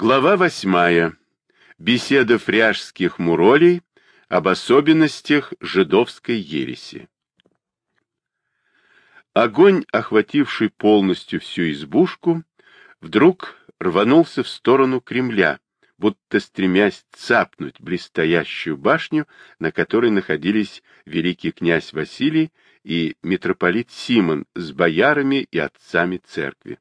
Глава восьмая. Беседа фряжских муролей об особенностях жидовской ереси. Огонь, охвативший полностью всю избушку, вдруг рванулся в сторону Кремля, будто стремясь цапнуть блестящую башню, на которой находились великий князь Василий и митрополит Симон с боярами и отцами церкви.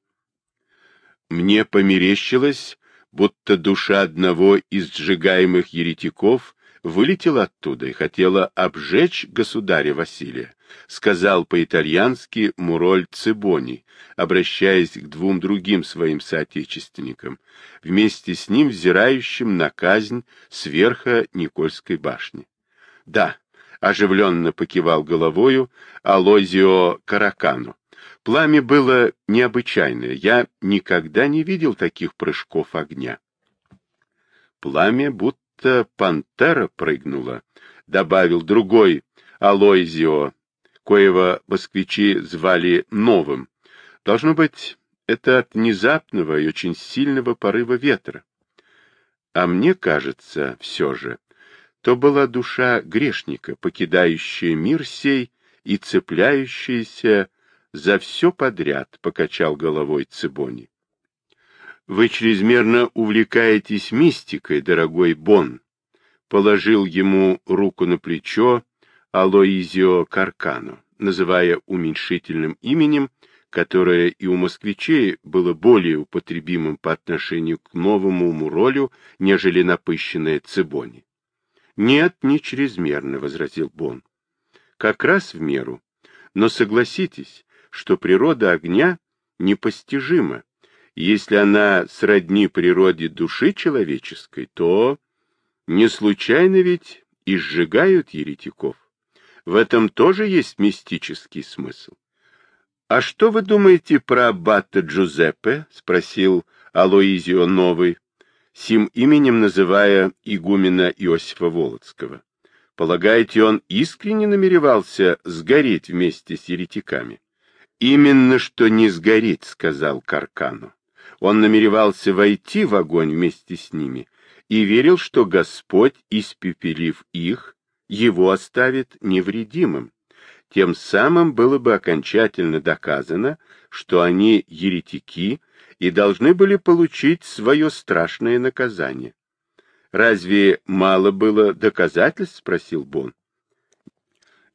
Мне померещилось, будто душа одного из сжигаемых еретиков вылетела оттуда и хотела обжечь государя Василия, сказал по-итальянски Муроль Цибони, обращаясь к двум другим своим соотечественникам, вместе с ним взирающим на казнь сверха Никольской башни. Да, оживленно покивал головою Алозио Каракану. Пламя было необычайное, я никогда не видел таких прыжков огня. Пламя будто пантера прыгнула, добавил другой Алойзио, коего москвичи звали Новым. Должно быть, это от внезапного и очень сильного порыва ветра. А мне кажется, все же, то была душа грешника, покидающая мир сей и цепляющаяся за все подряд, — покачал головой Цибони. — Вы чрезмерно увлекаетесь мистикой, дорогой Бон, — положил ему руку на плечо Алоизио Каркану, называя уменьшительным именем, которое и у москвичей было более употребимым по отношению к новому Муролю, нежели напыщенное Цибони. — Нет, не чрезмерно, — возразил Бон. — Как раз в меру. Но согласитесь, что природа огня непостижима. Если она сродни природе души человеческой, то не случайно ведь и сжигают еретиков. В этом тоже есть мистический смысл. — А что вы думаете про аббата Джузеппе? — спросил Алоизио Новый, сим именем называя игумена Иосифа Володского. Полагаете, он искренне намеревался сгореть вместе с еретиками? Именно что не сгореть, сказал Каркану. Он намеревался войти в огонь вместе с ними и верил, что Господь, испепелив их, его оставит невредимым. Тем самым было бы окончательно доказано, что они еретики и должны были получить свое страшное наказание. «Разве мало было доказательств?» — спросил Бон.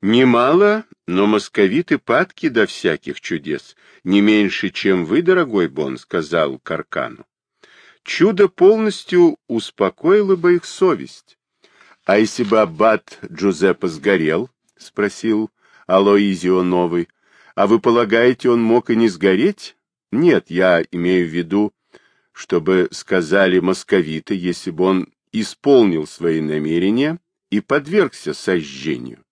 Немало, но московиты падки до всяких чудес, не меньше, чем вы, дорогой Бон, сказал Каркану. Чудо полностью успокоило бы их совесть. А если бы аббат Джузеппе сгорел? спросил Алоизио Новый. А вы полагаете, он мог и не сгореть? Нет, я имею в виду, чтобы сказали московиты, если бы он исполнил свои намерения и подвергся сожжению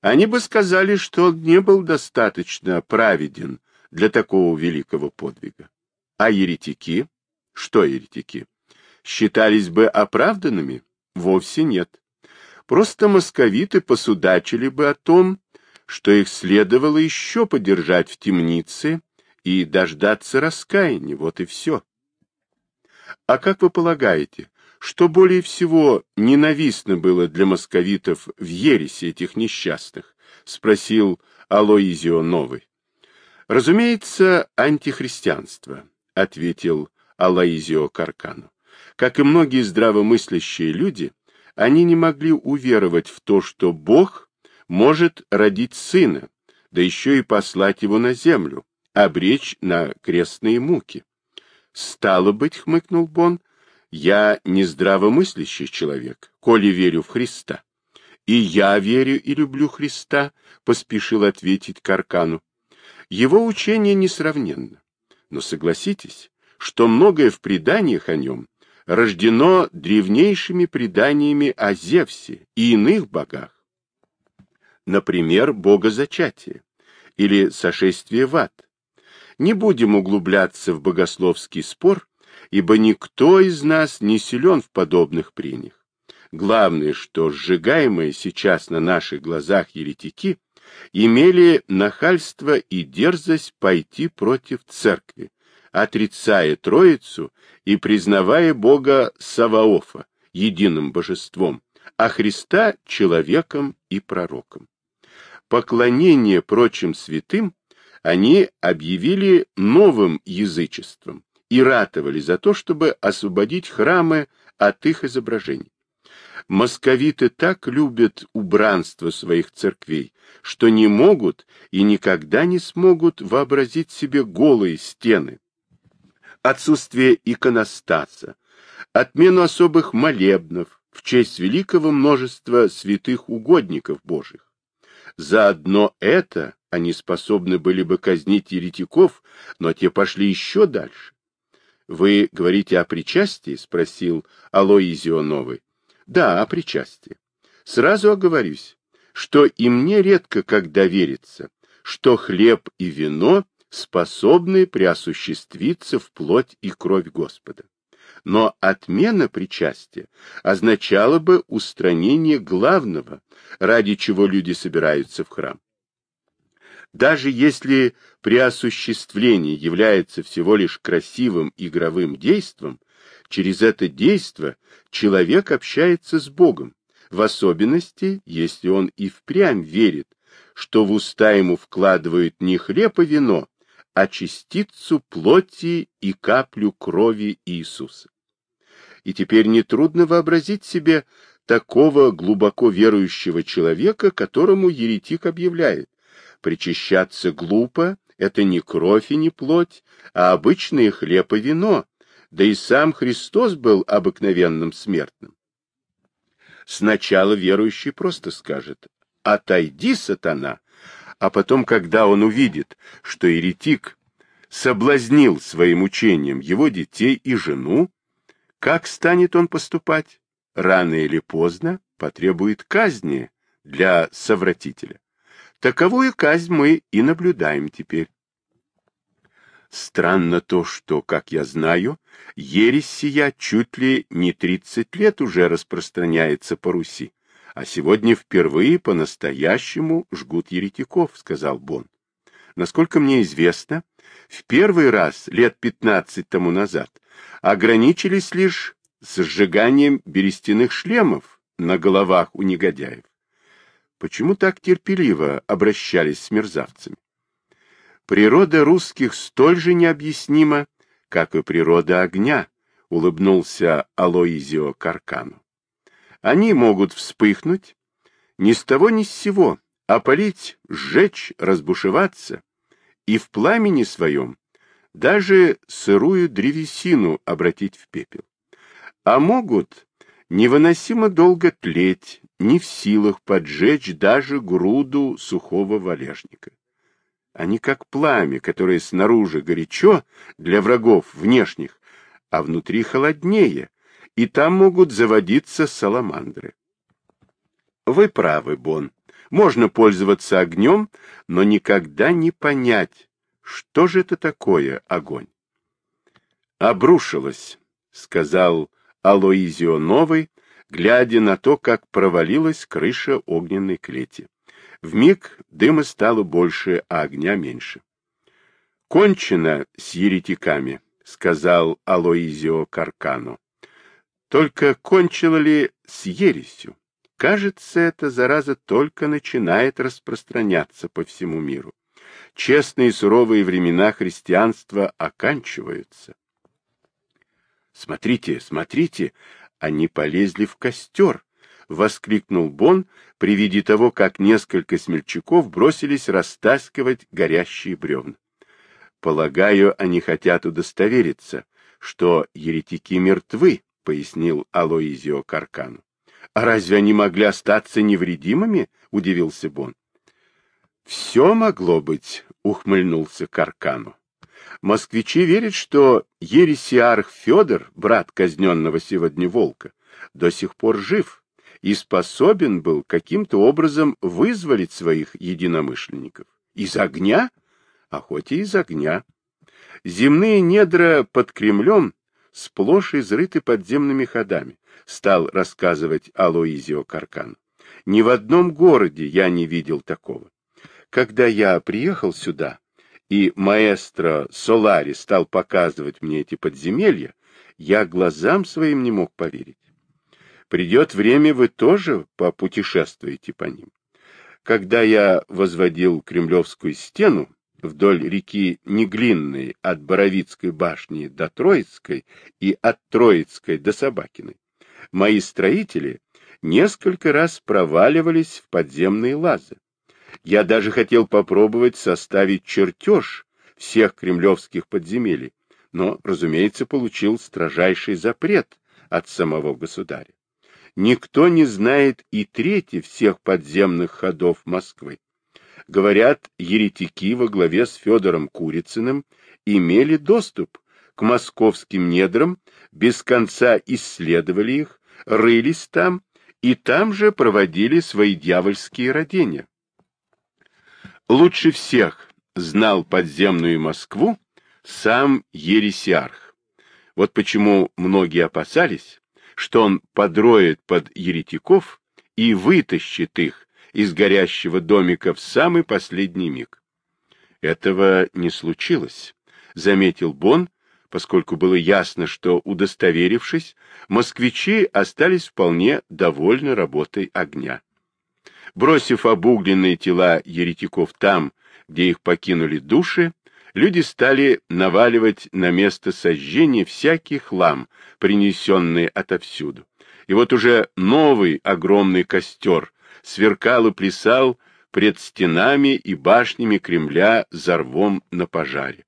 они бы сказали, что он не был достаточно праведен для такого великого подвига. А еретики? Что еретики? Считались бы оправданными? Вовсе нет. Просто московиты посудачили бы о том, что их следовало еще подержать в темнице и дождаться раскаяния, вот и все. А как вы полагаете, что более всего ненавистно было для московитов в ересе этих несчастных? — спросил Алоизио Новый. — Разумеется, антихристианство, — ответил Алоизио Каркану. Как и многие здравомыслящие люди, они не могли уверовать в то, что Бог может родить сына, да еще и послать его на землю, обречь на крестные муки. — Стало быть, — хмыкнул Бон, я не здравомыслящий человек, коли верю в Христа. И я верю и люблю Христа, поспешил ответить Каркану. Его учение несравненно. Но согласитесь, что многое в преданиях о нем рождено древнейшими преданиями о Зевсе и иных богах. Например, бога зачатия или сошествие в ад. Не будем углубляться в богословский спор, ибо никто из нас не силен в подобных прениях. Главное, что сжигаемые сейчас на наших глазах еретики имели нахальство и дерзость пойти против церкви, отрицая Троицу и признавая Бога Саваофа единым божеством, а Христа человеком и пророком. Поклонение прочим святым они объявили новым язычеством и ратовали за то, чтобы освободить храмы от их изображений. Московиты так любят убранство своих церквей, что не могут и никогда не смогут вообразить себе голые стены. Отсутствие иконостаса, отмену особых молебнов в честь великого множества святых угодников Божьих. Заодно это они способны были бы казнить еретиков, но те пошли еще дальше. Вы говорите о причастии? спросил Алоизио Новый. Да, о причастии. Сразу оговорюсь, что и мне редко когда верится, что хлеб и вино способны преосуществиться в плоть и кровь Господа. Но отмена причастия означала бы устранение главного, ради чего люди собираются в храм. Даже если при осуществлении является всего лишь красивым игровым действом, через это действо человек общается с Богом, в особенности, если он и впрямь верит, что в уста ему вкладывают не хлеб и вино, а частицу плоти и каплю крови Иисуса. И теперь нетрудно вообразить себе такого глубоко верующего человека, которому еретик объявляет, Причащаться глупо — это не кровь и не плоть, а обычные хлеб и вино, да и сам Христос был обыкновенным смертным. Сначала верующий просто скажет «Отойди, сатана», а потом, когда он увидит, что еретик соблазнил своим учением его детей и жену, как станет он поступать? Рано или поздно потребует казни для совратителя. Таковую казнь мы и наблюдаем теперь. Странно то, что, как я знаю, ересь сия чуть ли не тридцать лет уже распространяется по Руси, а сегодня впервые по-настоящему жгут еретиков, — сказал Бон. Насколько мне известно, в первый раз лет пятнадцать тому назад ограничились лишь сжиганием берестяных шлемов на головах у негодяев. Почему так терпеливо обращались с мерзавцами? Природа русских столь же необъяснима, как и природа огня, улыбнулся Алоизио Каркану. Они могут вспыхнуть ни с того ни с сего, опалить, сжечь, разбушеваться и в пламени своем даже сырую древесину обратить в пепел. А могут невыносимо долго тлеть, не в силах поджечь даже груду сухого валежника. Они как пламя, которое снаружи горячо для врагов внешних, а внутри холоднее, и там могут заводиться саламандры. Вы правы, Бон. Можно пользоваться огнем, но никогда не понять, что же это такое огонь. Обрушилось, сказал Алоизио Новый, глядя на то, как провалилась крыша огненной клети. В миг дыма стало больше, а огня меньше. «Кончено с еретиками», — сказал Алоизио Каркано. «Только кончило ли с ересью? Кажется, эта зараза только начинает распространяться по всему миру. Честные и суровые времена христианства оканчиваются». «Смотрите, смотрите!» Они полезли в костер, — воскликнул Бон при виде того, как несколько смельчаков бросились растаскивать горящие бревна. Полагаю, они хотят удостовериться, что еретики мертвы, — пояснил Алоизио Каркану. — А разве они могли остаться невредимыми? — удивился Бон. — Все могло быть, — ухмыльнулся Каркану. Москвичи верят, что ересиарх Федор, брат казненного сегодня волка, до сих пор жив и способен был каким-то образом вызволить своих единомышленников. Из огня? А хоть и из огня. Земные недра под Кремлем сплошь изрыты подземными ходами, стал рассказывать Алоизио Каркан. Ни в одном городе я не видел такого. Когда я приехал сюда, и маэстро Солари стал показывать мне эти подземелья, я глазам своим не мог поверить. Придет время, вы тоже попутешествуете по ним. Когда я возводил Кремлевскую стену вдоль реки Неглинной от Боровицкой башни до Троицкой и от Троицкой до Собакиной, мои строители несколько раз проваливались в подземные лазы. Я даже хотел попробовать составить чертеж всех кремлевских подземелий, но, разумеется, получил строжайший запрет от самого государя. Никто не знает и трети всех подземных ходов Москвы. Говорят, еретики во главе с Федором Курицыным имели доступ к московским недрам, без конца исследовали их, рылись там и там же проводили свои дьявольские родения. Лучше всех знал подземную Москву сам Ересиарх. Вот почему многие опасались, что он подроет под еретиков и вытащит их из горящего домика в самый последний миг. Этого не случилось, заметил Бон, поскольку было ясно, что, удостоверившись, москвичи остались вполне довольны работой огня. Бросив обугленные тела еретиков там, где их покинули души, люди стали наваливать на место сожжения всякий хлам, принесенный отовсюду. И вот уже новый огромный костер сверкал и плясал пред стенами и башнями Кремля за рвом на пожаре.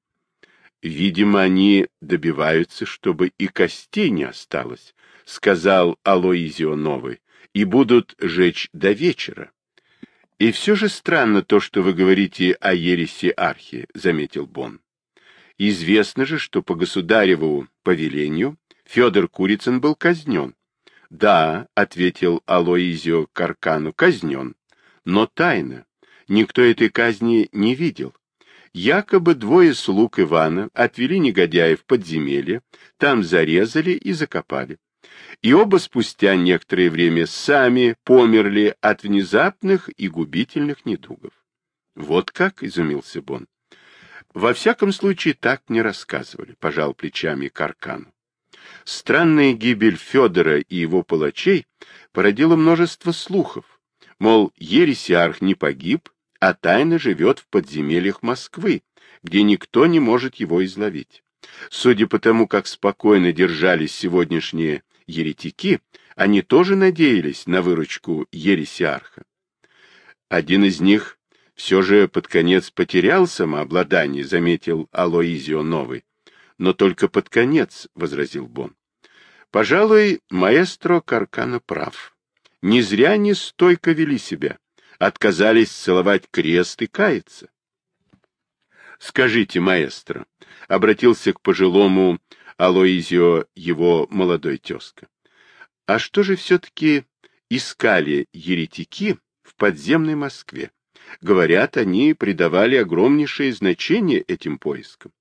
Видимо, они добиваются, чтобы и костей не осталось, — сказал Алоизио Новый, — и будут жечь до вечера. И все же странно то, что вы говорите о ереси Архи, — заметил Бон. Известно же, что по государеву повелению Федор Курицын был казнен. — Да, — ответил Алоизио Каркану, — казнен. Но тайно. Никто этой казни не видел. Якобы двое слуг Ивана отвели негодяев в подземелье, там зарезали и закопали. И оба спустя некоторое время сами померли от внезапных и губительных недугов. Вот как, — изумился Бон. Во всяком случае, так мне рассказывали, — пожал плечами Каркану. Странная гибель Федора и его палачей породила множество слухов, мол, ересиарх не погиб, а тайно живет в подземельях Москвы, где никто не может его изловить. Судя по тому, как спокойно держались сегодняшние еретики, они тоже надеялись на выручку ересиарха. Один из них все же под конец потерял самообладание, заметил Алоизио Новый. Но только под конец, — возразил Бон. Пожалуй, маэстро Каркана прав. Не зря они стойко вели себя отказались целовать крест и каяться. «Скажите, маэстро», — обратился к пожилому Алоизио его молодой тезка, «а что же все-таки искали еретики в подземной Москве? Говорят, они придавали огромнейшее значение этим поискам».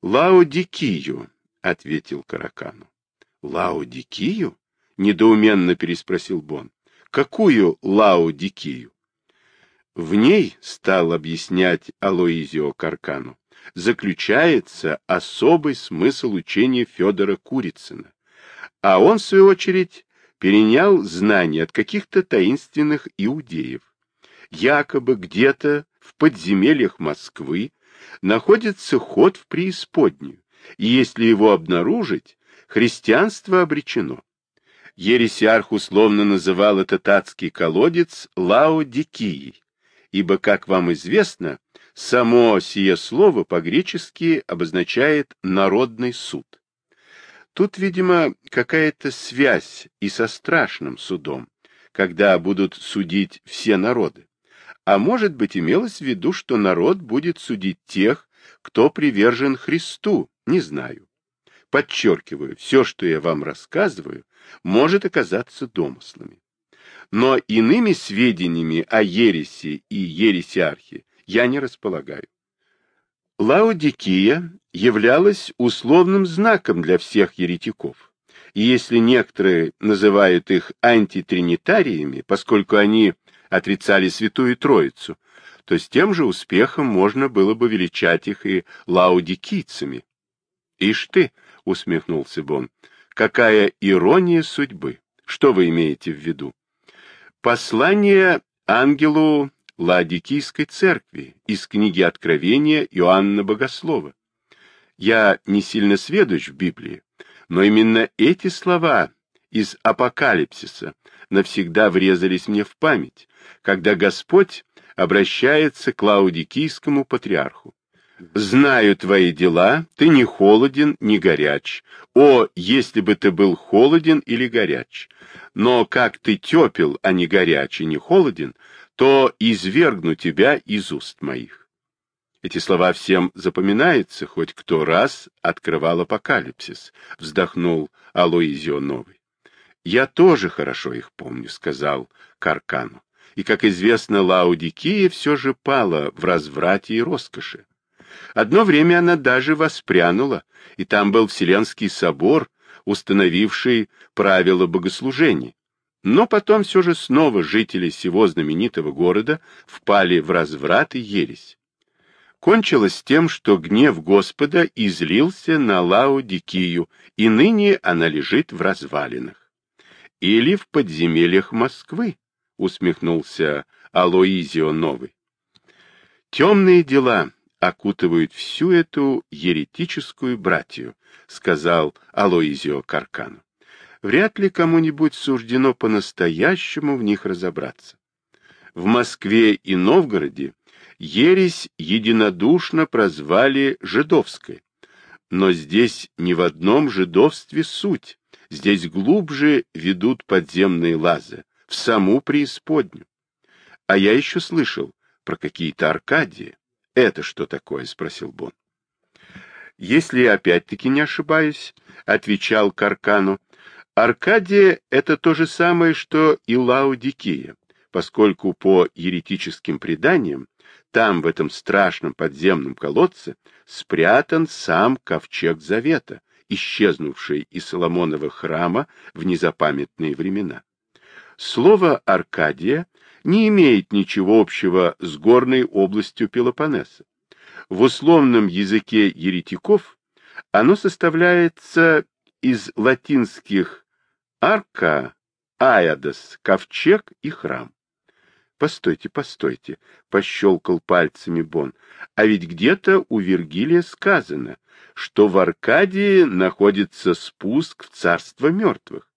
«Лаодикию», — ответил Каракану. «Лаодикию?» — недоуменно переспросил Бон. Какую Лаодикию? В ней, стал объяснять Алоизио Каркану, заключается особый смысл учения Федора Курицына. А он, в свою очередь, перенял знания от каких-то таинственных иудеев. Якобы где-то в подземельях Москвы находится ход в преисподнюю, и если его обнаружить, христианство обречено. Ересиарх условно называл этот татский колодец Лаодикией, ибо, как вам известно, само сие слово по-гречески обозначает «народный суд». Тут, видимо, какая-то связь и со страшным судом, когда будут судить все народы. А может быть, имелось в виду, что народ будет судить тех, кто привержен Христу, не знаю. Подчеркиваю, все, что я вам рассказываю, может оказаться домыслами. Но иными сведениями о ереси и ересиархе я не располагаю. Лаодикия являлась условным знаком для всех еретиков. И если некоторые называют их антитринитариями, поскольку они отрицали Святую Троицу, то с тем же успехом можно было бы величать их и лаудикийцами. — Ишь ты, — усмехнулся Бон, — какая ирония судьбы! Что вы имеете в виду? Послание ангелу Ладикийской церкви из книги Откровения Иоанна Богослова. Я не сильно сведущ в Библии, но именно эти слова из Апокалипсиса навсегда врезались мне в память, когда Господь обращается к Лаудикийскому патриарху. «Знаю твои дела, ты не холоден, не горяч. О, если бы ты был холоден или горяч! Но как ты тепел, а не горяч и не холоден, то извергну тебя из уст моих». Эти слова всем запоминаются, хоть кто раз открывал апокалипсис, вздохнул Алоизио Новый. Я тоже хорошо их помню, сказал Каркану. И, как известно, Лаудикия все же пала в разврате и роскоши. Одно время она даже воспрянула, и там был Вселенский собор, установивший правила богослужений. Но потом все же снова жители сего знаменитого города впали в разврат и ересь. Кончилось тем, что гнев Господа излился на Лаодикию, и ныне она лежит в развалинах. Или в подземельях Москвы, усмехнулся Алоизио Новый. Темные дела окутывают всю эту еретическую братью, сказал Алоизио Каркану. Вряд ли кому-нибудь суждено по-настоящему в них разобраться. В Москве и Новгороде ересь единодушно прозвали жидовской. Но здесь не в одном жидовстве суть, здесь глубже ведут подземные лазы, в саму преисподнюю. А я еще слышал про какие-то Аркадии. Это что такое? — спросил Бон. Если я опять-таки не ошибаюсь, — отвечал Каркану, — Аркадия — это то же самое, что и Лаудикия, поскольку по еретическим преданиям там, в этом страшном подземном колодце, спрятан сам ковчег Завета, исчезнувший из Соломонова храма в незапамятные времена. Слово «Аркадия» не имеет ничего общего с горной областью Пелопоннеса. В условном языке еретиков оно составляется из латинских «арка», «аядос», «ковчег» и «храм». Постойте, постойте, пощелкал пальцами Бон. А ведь где-то у Вергилия сказано, что в Аркадии находится спуск в царство мертвых.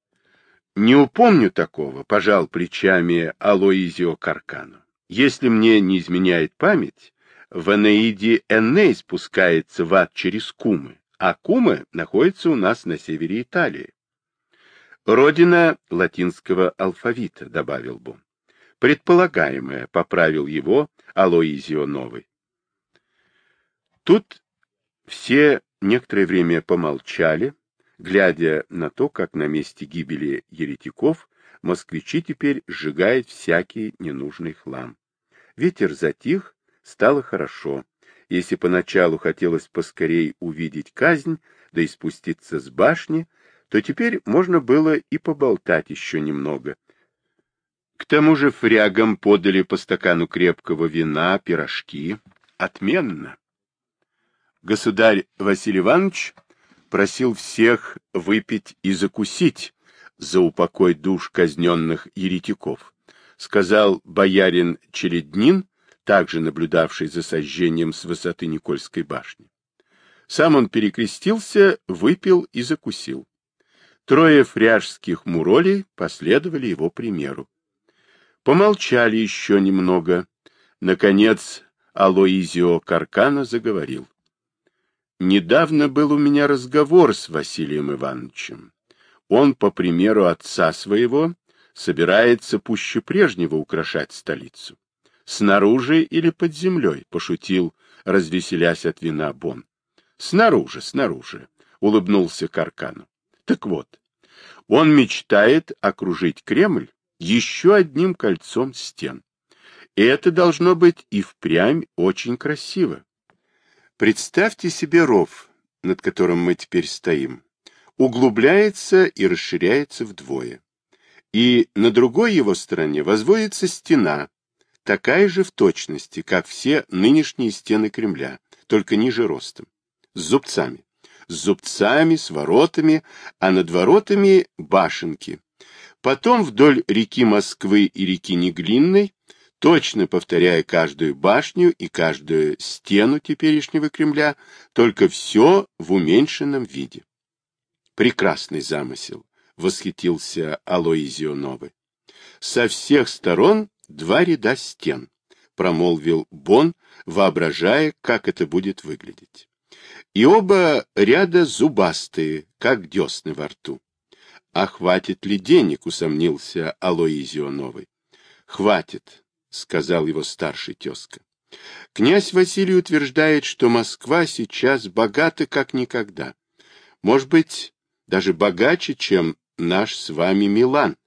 Не упомню такого, пожал плечами Алоизио Каркану. Если мне не изменяет память, в Энеиде Эней спускается в ад через Кумы, а Кумы находится у нас на севере Италии. Родина латинского алфавита, добавил Бон предполагаемое, поправил его Алоизио Новый. Тут все некоторое время помолчали, глядя на то, как на месте гибели еретиков москвичи теперь сжигают всякий ненужный хлам. Ветер затих, стало хорошо. Если поначалу хотелось поскорей увидеть казнь, да и спуститься с башни, то теперь можно было и поболтать еще немного, к тому же фрягам подали по стакану крепкого вина, пирожки. Отменно. Государь Василий Иванович просил всех выпить и закусить за упокой душ казненных еретиков, сказал боярин Череднин, также наблюдавший за сожжением с высоты Никольской башни. Сам он перекрестился, выпил и закусил. Трое фряжских муролей последовали его примеру. Помолчали еще немного. Наконец Алоизио Каркана заговорил. Недавно был у меня разговор с Василием Ивановичем. Он, по примеру отца своего, собирается пуще прежнего украшать столицу. Снаружи или под землей, — пошутил, развеселясь от вина Бон. Снаружи, снаружи, — улыбнулся Каркану. Так вот, он мечтает окружить Кремль еще одним кольцом стен. И это должно быть и впрямь очень красиво. Представьте себе ров, над которым мы теперь стоим, углубляется и расширяется вдвое. И на другой его стороне возводится стена, такая же в точности, как все нынешние стены Кремля, только ниже ростом, с зубцами. С зубцами, с воротами, а над воротами башенки. Потом вдоль реки Москвы и реки Неглинной, точно повторяя каждую башню и каждую стену теперешнего Кремля, только все в уменьшенном виде. Прекрасный замысел, восхитился Алоизио Новый. Со всех сторон два ряда стен, промолвил Бон, воображая, как это будет выглядеть. И оба ряда зубастые, как десны во рту. А хватит ли денег, усомнился Алоизио Новый. Хватит, сказал его старший тезка. Князь Василий утверждает, что Москва сейчас богата как никогда. Может быть, даже богаче, чем наш с вами Милан.